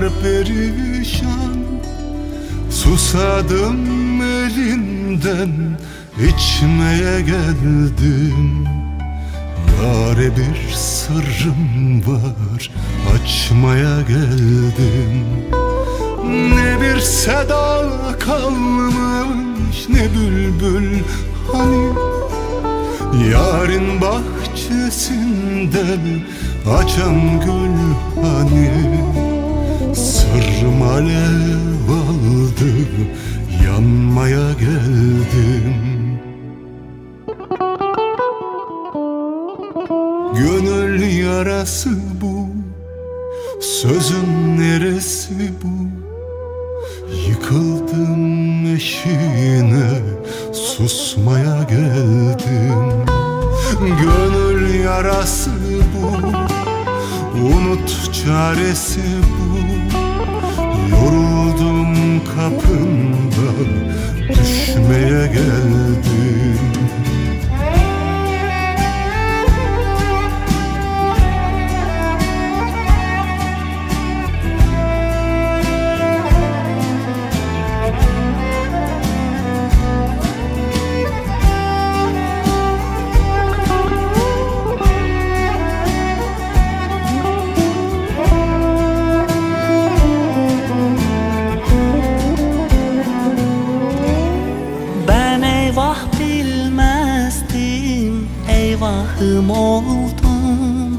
yollar perişan Susadım elinden içmeye geldim. Yare bir sırrım var açmaya geldim. Ne bir seda kalmış ne bülbül hani. Yarın bahçesinde açan gül yarası bu. Sözün neresi bu? Yıkıldım eşiğine Susmaya geldim Gönül yarası bu Unut çaresi bu Eyvahım oldum.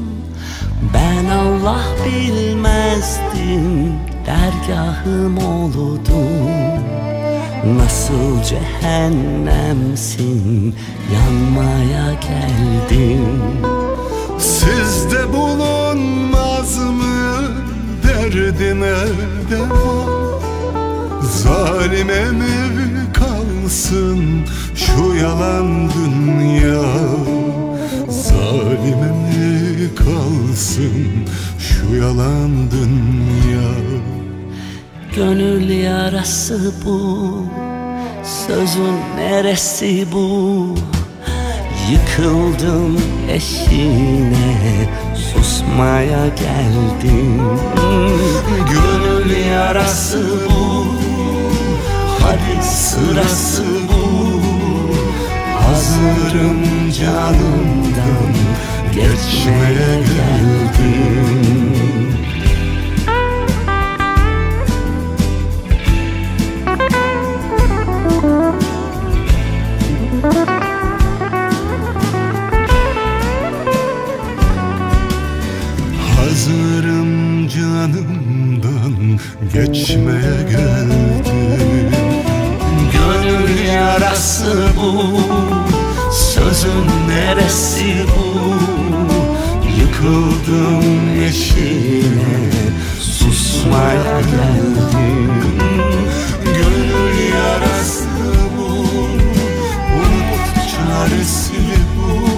Ben Allah bilmezdim Dergahım oldum Nasıl cehennemsin Yanmaya geldim. Sizde bulunmaz mı derdime deva Zalime mi kalsın şu yalan dünya Gönül yarası bu. Sözün neresi bu? Yıkıldım eşine Susmaya geldim. Gönül yarası bu. Hadi sırası bu. Hazırım canımdan Geçmeye geldim Yazlarım canımdan geçmeye geldi Gönül yarası bu Sözün neresi bu? Yıkıldım yeşile Susmaya geldim. Gönül yarası bu Unut çaresi bu.